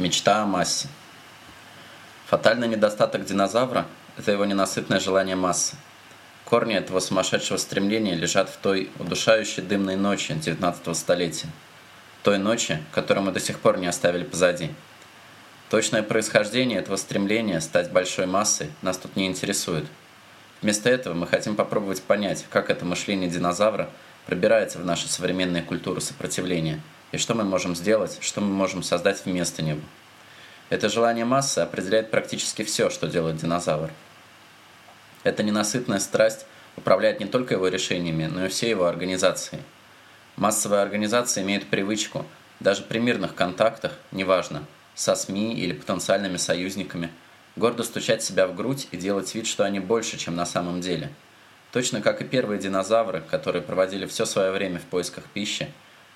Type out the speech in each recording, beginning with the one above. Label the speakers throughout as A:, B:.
A: Мечта о массе. Фатальный недостаток динозавра – это его ненасытное желание массы. Корни этого сумасшедшего стремления лежат в той удушающей дымной ночи 19 столетия. Той ночи, которую мы до сих пор не оставили позади. Точное происхождение этого стремления стать большой массой нас тут не интересует. Вместо этого мы хотим попробовать понять, как это мышление динозавра пробирается в нашу современную культуру сопротивления – и что мы можем сделать, что мы можем создать вместо него. Это желание массы определяет практически все, что делает динозавр. Эта ненасытная страсть управляет не только его решениями, но и всей его организацией. Массовая организация имеет привычку, даже при мирных контактах, неважно, со СМИ или потенциальными союзниками, гордо стучать себя в грудь и делать вид, что они больше, чем на самом деле. Точно как и первые динозавры, которые проводили все свое время в поисках пищи,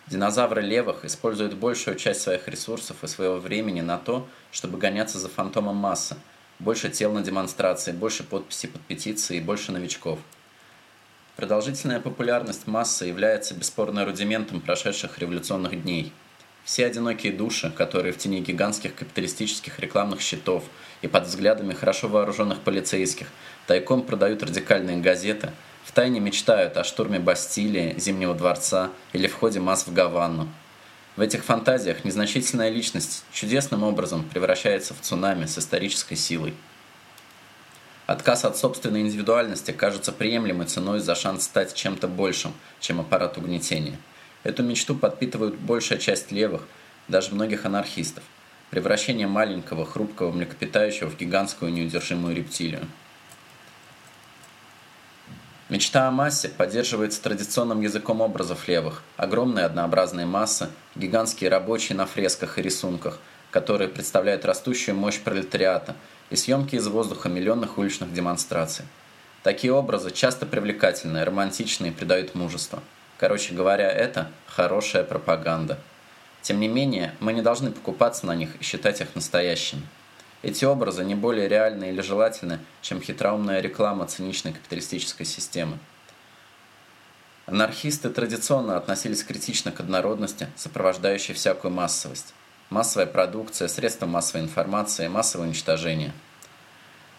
A: Динозавры левых используют большую часть своих ресурсов и своего времени на то, чтобы гоняться за фантомом массы. Больше тел на демонстрации, больше подписей под петиции и больше новичков. Продолжительная популярность массы является бесспорно рудиментом прошедших революционных дней. Все одинокие души, которые в тени гигантских капиталистических рекламных щитов и под взглядами хорошо вооруженных полицейских тайком продают радикальные газеты – втайне мечтают о штурме Бастилии, Зимнего дворца или входе масс в Гаванну. В этих фантазиях незначительная личность чудесным образом превращается в цунами с исторической силой. Отказ от собственной индивидуальности кажется приемлемой ценой за шанс стать чем-то большим, чем аппарат угнетения. Эту мечту подпитывают большая часть левых, даже многих анархистов. Превращение маленького, хрупкого млекопитающего в гигантскую неудержимую рептилию. Мечта о массе поддерживается традиционным языком образов левых. Огромные однообразные массы, гигантские рабочие на фресках и рисунках, которые представляют растущую мощь пролетариата, и съемки из воздуха миллионных уличных демонстраций. Такие образы часто привлекательные, романтичные и придают мужество. Короче говоря, это хорошая пропаганда. Тем не менее, мы не должны покупаться на них и считать их настоящими. Эти образы не более реальны или желательны, чем хитроумная реклама циничной капиталистической системы. Анархисты традиционно относились критично к однородности, сопровождающей всякую массовость. Массовая продукция, средства массовой информации, массовое уничтожение.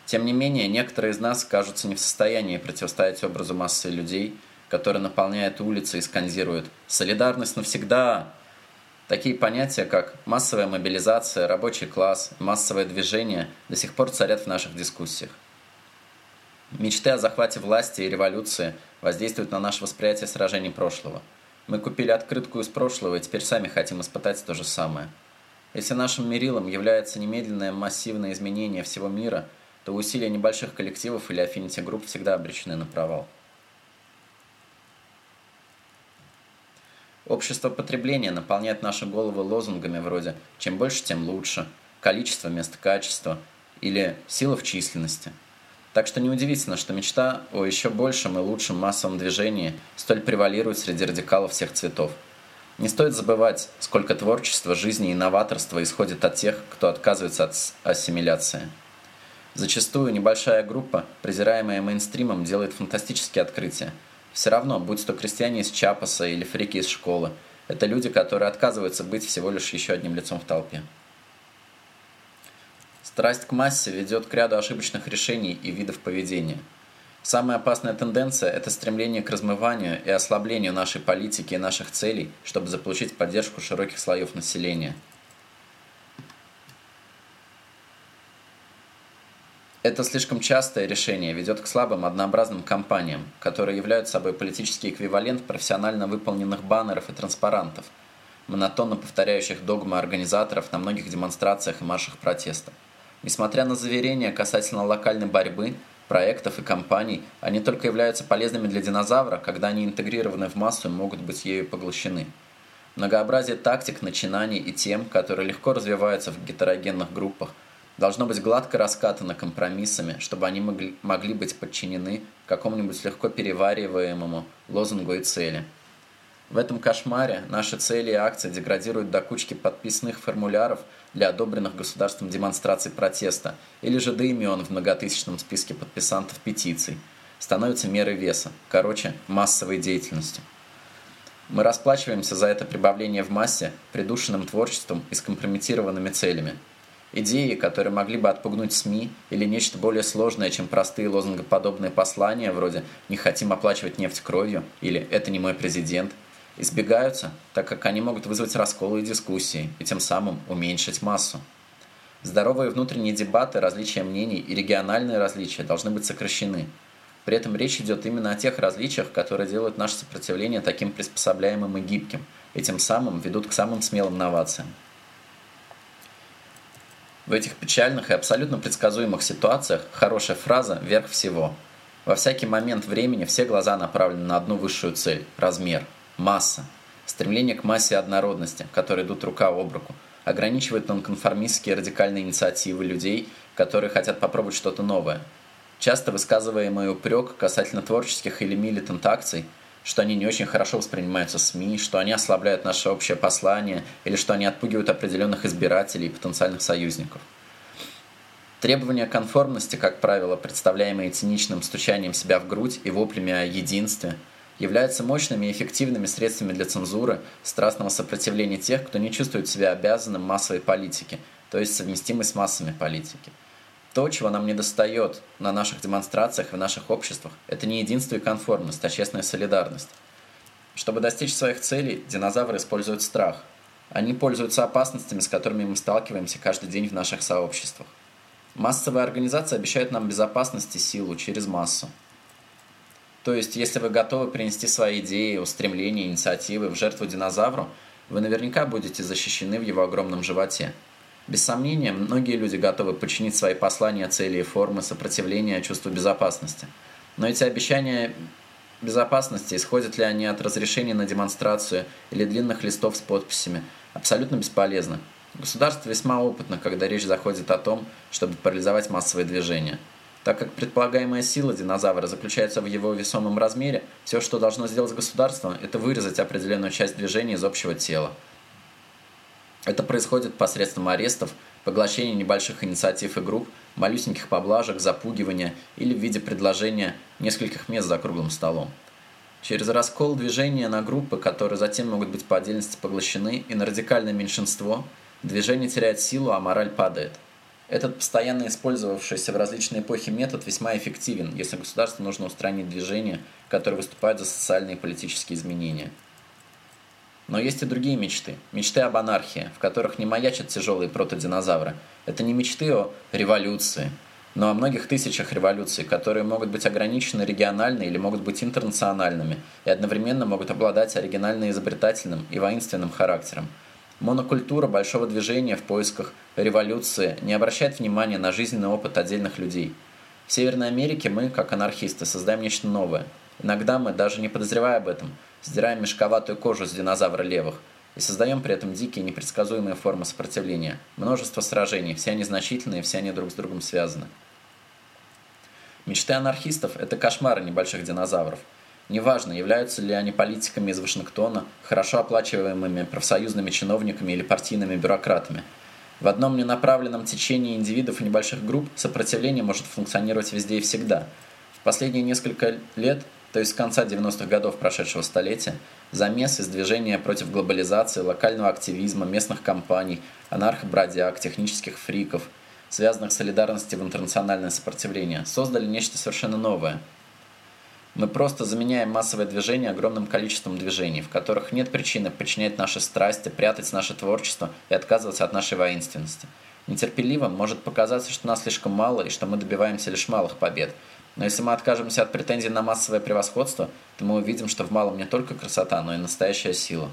A: Тем не менее, некоторые из нас кажутся не в состоянии противостоять образу массы людей, которые наполняют улицы и скандируют «Солидарность навсегда!» Такие понятия, как массовая мобилизация, рабочий класс, массовое движение до сих пор царят в наших дискуссиях. Мечты о захвате власти и революции воздействуют на наше восприятие сражений прошлого. Мы купили открытку из прошлого и теперь сами хотим испытать то же самое. Если нашим мерилом является немедленное массивное изменение всего мира, то усилия небольших коллективов или афfinity-групп всегда обречены на провал. Общество потребления наполняет наши головы лозунгами вроде «чем больше, тем лучше», «количество вместо качества» или «сила в численности». Так что неудивительно, что мечта о еще большем и лучшем массовом движении столь превалирует среди радикалов всех цветов. Не стоит забывать, сколько творчества, жизни и новаторства исходит от тех, кто отказывается от ассимиляции. Зачастую небольшая группа, презираемая мейнстримом, делает фантастические открытия – все равно, будь то крестьяне из Чапаса или фрики из школы, это люди, которые отказываются быть всего лишь еще одним лицом в толпе. Страсть к массе ведет к ряду ошибочных решений и видов поведения. Самая опасная тенденция – это стремление к размыванию и ослаблению нашей политики и наших целей, чтобы заполучить поддержку широких слоев населения – Это слишком частое решение ведет к слабым однообразным кампаниям, которые являются собой политический эквивалент профессионально выполненных баннеров и транспарантов, монотонно повторяющих догмы организаторов на многих демонстрациях и маршах протеста. Несмотря на заверения касательно локальной борьбы, проектов и кампаний, они только являются полезными для динозавра, когда они интегрированы в массу и могут быть ею поглощены. Многообразие тактик, начинаний и тем, которые легко развиваются в гетерогенных группах – должно быть гладко раскатано компромиссами, чтобы они могли, могли быть подчинены какому-нибудь легко перевариваемому лозунгу и цели. В этом кошмаре наши цели и акции деградируют до кучки подписанных формуляров для одобренных государством демонстраций протеста или же до имен в многотысячном списке подписантов петиций. Становятся мерой веса, короче, массовой деятельностью. Мы расплачиваемся за это прибавление в массе придушенным творчеством и скомпрометированными целями. Идеи, которые могли бы отпугнуть СМИ или нечто более сложное, чем простые лозунгоподобные послания вроде «не хотим оплачивать нефть кровью» или «это не мой президент», избегаются, так как они могут вызвать расколы и дискуссии и тем самым уменьшить массу. Здоровые внутренние дебаты, различия мнений и региональные различия должны быть сокращены. При этом речь идет именно о тех различиях, которые делают наше сопротивление таким приспособляемым и гибким, и тем самым ведут к самым смелым новациям. В этих печальных и абсолютно предсказуемых ситуациях хорошая фраза «верх всего». Во всякий момент времени все глаза направлены на одну высшую цель – размер, масса, стремление к массе однородности, которые идут рука об руку – ограничивает нонконформистские радикальные инициативы людей, которые хотят попробовать что-то новое. Часто высказываемый упрек касательно творческих или милитант акций, что они не очень хорошо воспринимаются СМИ, что они ослабляют наше общее послание или что они отпугивают определенных избирателей и потенциальных союзников. Требования конформности, как правило, представляемые циничным стучанием себя в грудь и воплями о единстве – являются мощными и эффективными средствами для цензуры, страстного сопротивления тех, кто не чувствует себя обязанным массовой политике, то есть совместимой с массами политики. То, чего нам не достает на наших демонстрациях и в наших обществах, это не единство и конформность, а честная солидарность. Чтобы достичь своих целей, динозавры используют страх. Они пользуются опасностями, с которыми мы сталкиваемся каждый день в наших сообществах. Массовая организация обещает нам безопасность и силу через массу. То есть, если вы готовы принести свои идеи, устремления, инициативы в жертву динозавру, вы наверняка будете защищены в его огромном животе. Без сомнения, многие люди готовы подчинить свои послания, цели и формы сопротивления чувству безопасности. Но эти обещания безопасности, исходят ли они от разрешения на демонстрацию или длинных листов с подписями, абсолютно бесполезны. Государство весьма опытно, когда речь заходит о том, чтобы парализовать массовые движения – так как предполагаемая сила динозавра заключается в его весомом размере, все, что должно сделать государство, это вырезать определенную часть движения из общего тела. Это происходит посредством арестов, поглощения небольших инициатив и групп, малюсеньких поблажек, запугивания или в виде предложения нескольких мест за круглым столом. Через раскол движения на группы, которые затем могут быть по отдельности поглощены, и на радикальное меньшинство, движение теряет силу, а мораль падает. Этот постоянно использовавшийся в различные эпохи метод весьма эффективен, если государству нужно устранить движения, которые выступают за социальные и политические изменения. Но есть и другие мечты. Мечты об анархии, в которых не маячат тяжелые протодинозавры. Это не мечты о революции, но о многих тысячах революций, которые могут быть ограничены регионально или могут быть интернациональными и одновременно могут обладать оригинально изобретательным и воинственным характером – Монокультура большого движения в поисках революции не обращает внимания на жизненный опыт отдельных людей. В Северной Америке мы, как анархисты, создаем нечто новое. Иногда мы, даже не подозревая об этом, сдираем мешковатую кожу с динозавра левых и создаем при этом дикие непредсказуемые формы сопротивления. Множество сражений, все они значительные, все они друг с другом связаны. Мечты анархистов – это кошмары небольших динозавров – Неважно, являются ли они политиками из Вашингтона, хорошо оплачиваемыми профсоюзными чиновниками или партийными бюрократами. В одном ненаправленном течении индивидов и небольших групп сопротивление может функционировать везде и всегда. В последние несколько лет, то есть с конца 90-х годов прошедшего столетия, замес из движения против глобализации, локального активизма, местных компаний, анархобродяг, технических фриков, связанных с солидарностью в интернациональное сопротивление, создали нечто совершенно новое – мы просто заменяем массовое движение огромным количеством движений, в которых нет причины подчинять наши страсти, прятать наше творчество и отказываться от нашей воинственности. Нетерпеливым может показаться, что нас слишком мало и что мы добиваемся лишь малых побед. Но если мы откажемся от претензий на массовое превосходство, то мы увидим, что в малом не только красота, но и настоящая сила.